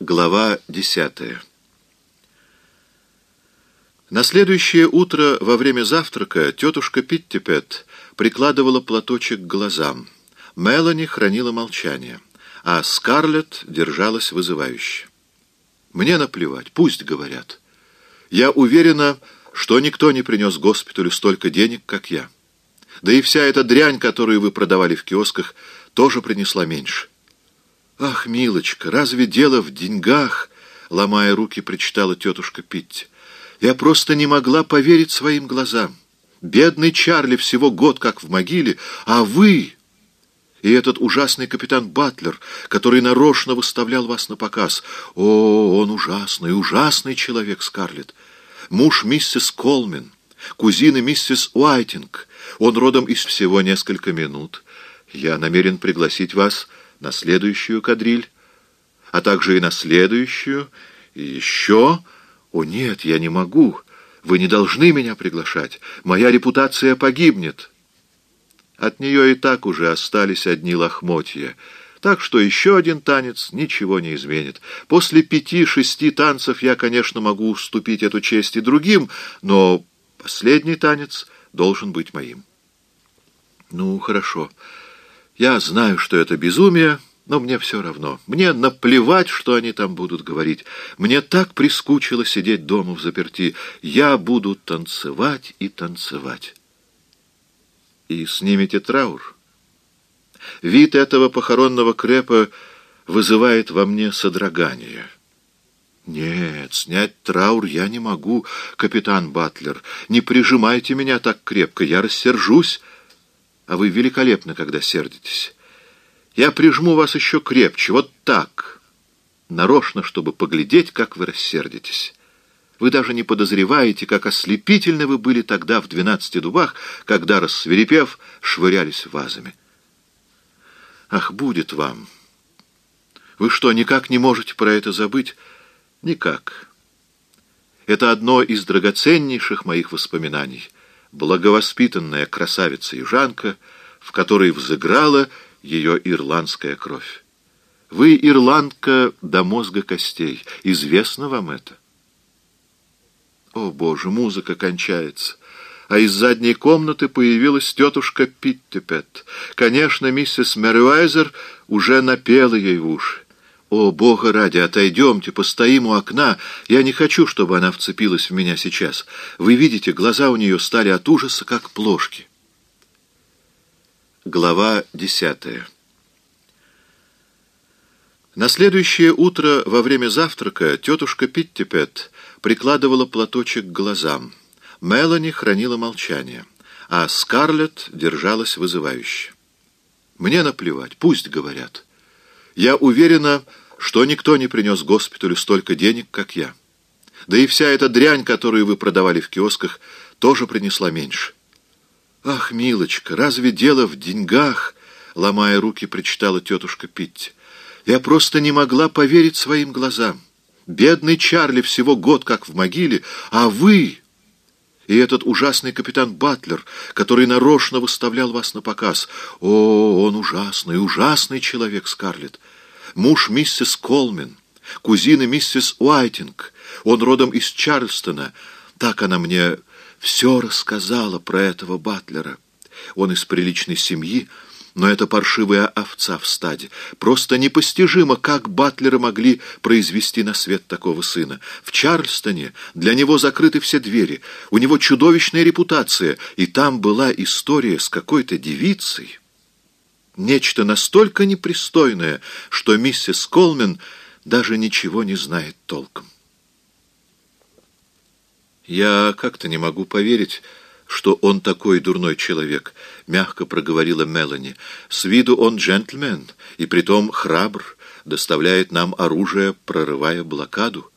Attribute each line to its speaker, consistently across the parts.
Speaker 1: Глава десятая На следующее утро во время завтрака тетушка Питтипет прикладывала платочек к глазам. Мелани хранила молчание, а Скарлетт держалась вызывающе. «Мне наплевать, пусть говорят. Я уверена, что никто не принес госпиталю столько денег, как я. Да и вся эта дрянь, которую вы продавали в киосках, тоже принесла меньше». «Ах, милочка, разве дело в деньгах?» — ломая руки, прочитала тетушка Питти. «Я просто не могла поверить своим глазам. Бедный Чарли всего год как в могиле, а вы...» И этот ужасный капитан Батлер, который нарочно выставлял вас на показ. О, он ужасный, ужасный человек, Скарлетт. Муж миссис Колмен, кузина миссис Уайтинг. Он родом из всего несколько минут. Я намерен пригласить вас на следующую кадриль, а также и на следующую, и еще... О, нет, я не могу. Вы не должны меня приглашать. Моя репутация погибнет. От нее и так уже остались одни лохмотья. Так что еще один танец ничего не изменит. После пяти-шести танцев я, конечно, могу уступить эту честь и другим, но последний танец должен быть моим. Ну, хорошо. Я знаю, что это безумие, но мне все равно. Мне наплевать, что они там будут говорить. Мне так прискучило сидеть дома в заперти. Я буду танцевать и танцевать. И снимете траур. Вид этого похоронного крепа вызывает во мне содрогание. Нет, снять траур я не могу, капитан Батлер. Не прижимайте меня так крепко, я рассержусь а вы великолепны, когда сердитесь. Я прижму вас еще крепче, вот так, нарочно, чтобы поглядеть, как вы рассердитесь. Вы даже не подозреваете, как ослепительны вы были тогда в двенадцати дубах, когда, рассверепев, швырялись вазами. Ах, будет вам! Вы что, никак не можете про это забыть? Никак. Это одно из драгоценнейших моих воспоминаний — благовоспитанная красавица-южанка, в которой взыграла ее ирландская кровь. Вы ирландка до мозга костей. Известно вам это? О, Боже, музыка кончается. А из задней комнаты появилась тетушка Питтипет. Конечно, миссис Мерюайзер уже напела ей в уши. «О, Бога ради, отойдемте, постоим у окна. Я не хочу, чтобы она вцепилась в меня сейчас. Вы видите, глаза у нее стали от ужаса, как плошки». Глава десятая На следующее утро во время завтрака тетушка Питтипет прикладывала платочек к глазам. Мелани хранила молчание, а Скарлетт держалась вызывающе. «Мне наплевать, пусть говорят». Я уверена, что никто не принес госпиталю столько денег, как я. Да и вся эта дрянь, которую вы продавали в киосках, тоже принесла меньше. «Ах, милочка, разве дело в деньгах?» — ломая руки, прочитала тетушка Питти. «Я просто не могла поверить своим глазам. Бедный Чарли всего год как в могиле, а вы...» И этот ужасный капитан Батлер, который нарочно выставлял вас на показ. О, он ужасный, ужасный человек, Скарлетт. Муж миссис Колмен, кузина миссис Уайтинг. Он родом из Чарльстона. Так она мне все рассказала про этого Батлера. Он из приличной семьи, но это паршивая овца в стаде. Просто непостижимо, как Батлеры могли произвести на свет такого сына. В Чарльстоне для него закрыты все двери, у него чудовищная репутация, и там была история с какой-то девицей. Нечто настолько непристойное, что миссис Колмен даже ничего не знает толком. Я как-то не могу поверить, что он такой дурной человек, — мягко проговорила Мелани. С виду он джентльмен, и притом храбр, доставляет нам оружие, прорывая блокаду.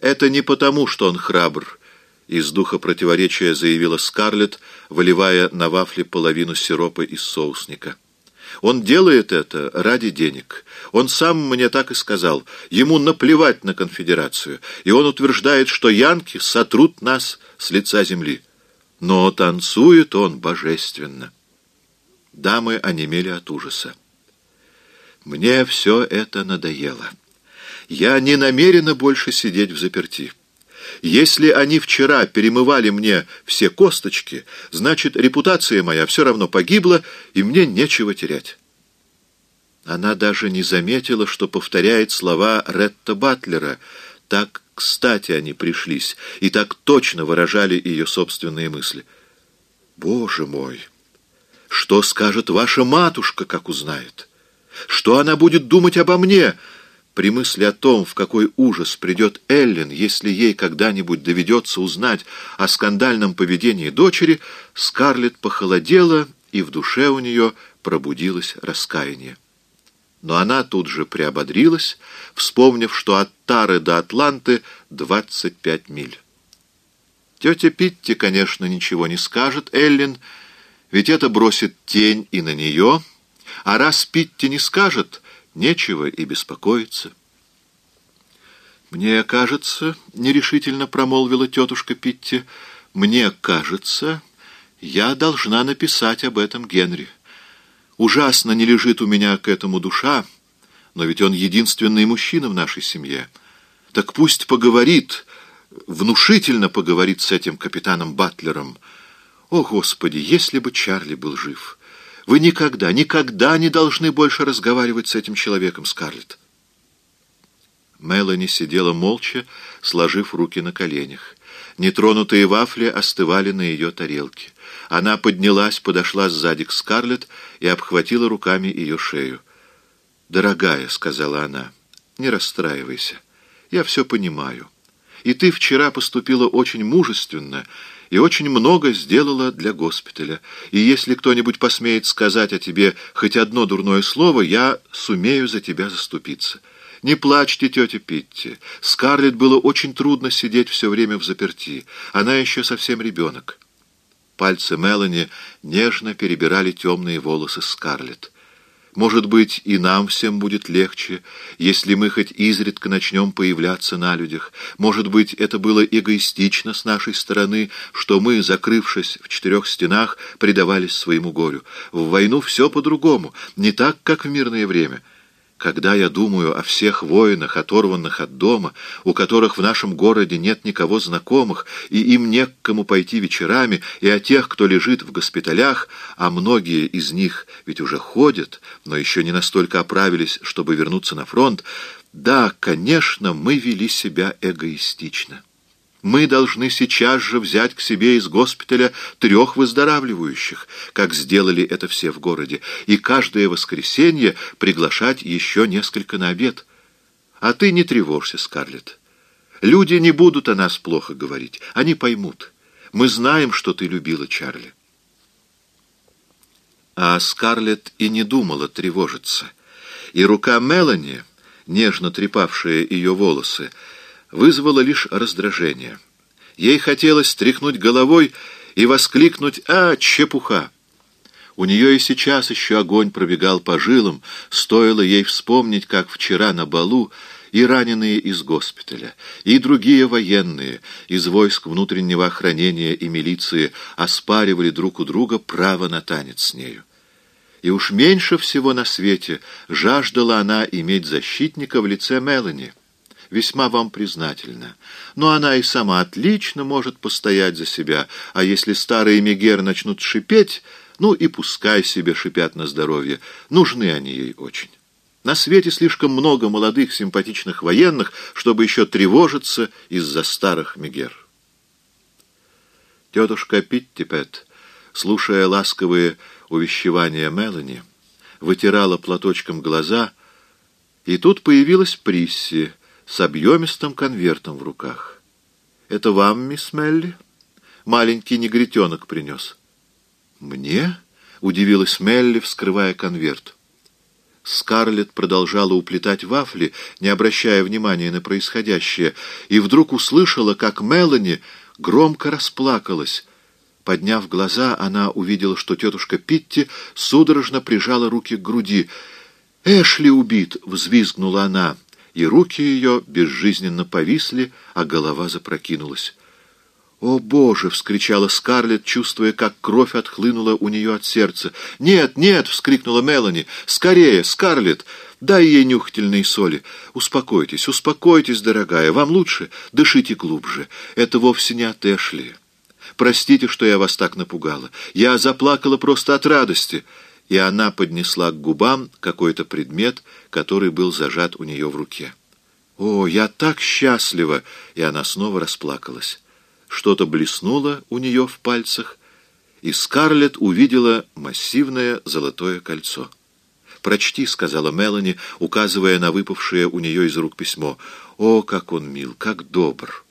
Speaker 1: Это не потому, что он храбр, — из духа противоречия заявила Скарлетт, выливая на вафли половину сиропа из соусника. Он делает это ради денег. Он сам мне так и сказал. Ему наплевать на конфедерацию, и он утверждает, что янки сотрут нас с лица земли. Но танцует он божественно. Дамы онемели от ужаса. Мне все это надоело. Я не намерена больше сидеть в заперти. Если они вчера перемывали мне все косточки, значит, репутация моя все равно погибла, и мне нечего терять. Она даже не заметила, что повторяет слова Ретта Батлера. Так кстати они пришлись, и так точно выражали ее собственные мысли. «Боже мой! Что скажет ваша матушка, как узнает? Что она будет думать обо мне?» При мысли о том, в какой ужас придет Эллен, если ей когда-нибудь доведется узнать о скандальном поведении дочери, Скарлетт похолодела, и в душе у нее пробудилось раскаяние. Но она тут же приободрилась, вспомнив, что от Тары до Атланты 25 миль. Тетя Питти, конечно, ничего не скажет Эллен, ведь это бросит тень и на нее, а раз Питти не скажет, нечего и беспокоиться. «Мне кажется, — нерешительно промолвила тетушка Питти, — мне кажется, я должна написать об этом Генри». Ужасно не лежит у меня к этому душа, но ведь он единственный мужчина в нашей семье. Так пусть поговорит, внушительно поговорит с этим капитаном Батлером. О, Господи, если бы Чарли был жив! Вы никогда, никогда не должны больше разговаривать с этим человеком, Скарлетт. Мелани сидела молча, сложив руки на коленях. Нетронутые вафли остывали на ее тарелке. Она поднялась, подошла сзади к Скарлетт и обхватила руками ее шею. «Дорогая», — сказала она, — «не расстраивайся. Я все понимаю. И ты вчера поступила очень мужественно и очень много сделала для госпиталя. И если кто-нибудь посмеет сказать о тебе хоть одно дурное слово, я сумею за тебя заступиться». «Не плачьте, тетя Питти. Скарлетт было очень трудно сидеть все время в заперти. Она еще совсем ребенок». Пальцы Мелани нежно перебирали темные волосы Скарлетт. Может быть, и нам всем будет легче, если мы хоть изредка начнем появляться на людях. Может быть, это было эгоистично с нашей стороны, что мы, закрывшись в четырех стенах, предавались своему горю. В войну все по-другому, не так, как в мирное время». Когда я думаю о всех воинах, оторванных от дома, у которых в нашем городе нет никого знакомых, и им не к кому пойти вечерами, и о тех, кто лежит в госпиталях, а многие из них ведь уже ходят, но еще не настолько оправились, чтобы вернуться на фронт, да, конечно, мы вели себя эгоистично. Мы должны сейчас же взять к себе из госпиталя трех выздоравливающих, как сделали это все в городе, и каждое воскресенье приглашать еще несколько на обед. А ты не тревожься, Скарлетт. Люди не будут о нас плохо говорить, они поймут. Мы знаем, что ты любила Чарли. А Скарлетт и не думала тревожиться. И рука Мелани, нежно трепавшая ее волосы, вызвало лишь раздражение. Ей хотелось тряхнуть головой и воскликнуть «А, чепуха!». У нее и сейчас еще огонь пробегал по жилам, стоило ей вспомнить, как вчера на балу и раненые из госпиталя, и другие военные из войск внутреннего охранения и милиции оспаривали друг у друга право на танец с нею. И уж меньше всего на свете жаждала она иметь защитника в лице Мелани весьма вам признательна. Но она и сама отлично может постоять за себя, а если старые Мегер начнут шипеть, ну и пускай себе шипят на здоровье, нужны они ей очень. На свете слишком много молодых симпатичных военных, чтобы еще тревожиться из-за старых Мегер. Тетушка Питтипет, слушая ласковые увещевания Мелани, вытирала платочком глаза, и тут появилась Присси, с объемистым конвертом в руках. «Это вам, мисс Мелли?» Маленький негритенок принес. «Мне?» — удивилась Мелли, вскрывая конверт. Скарлетт продолжала уплетать вафли, не обращая внимания на происходящее, и вдруг услышала, как Мелани громко расплакалась. Подняв глаза, она увидела, что тетушка Питти судорожно прижала руки к груди. «Эшли убит!» — взвизгнула она и руки ее безжизненно повисли, а голова запрокинулась. «О, Боже!» — вскричала Скарлетт, чувствуя, как кровь отхлынула у нее от сердца. «Нет, нет!» — вскрикнула Мелани. «Скорее, Скарлетт! Дай ей нюхательной соли. Успокойтесь, успокойтесь, дорогая. Вам лучше? Дышите глубже. Это вовсе не от Эшли. Простите, что я вас так напугала. Я заплакала просто от радости». И она поднесла к губам какой-то предмет, который был зажат у нее в руке. «О, я так счастлива!» И она снова расплакалась. Что-то блеснуло у нее в пальцах, и Скарлетт увидела массивное золотое кольцо. «Прочти», — сказала Мелани, указывая на выпавшее у нее из рук письмо. «О, как он мил, как добр!»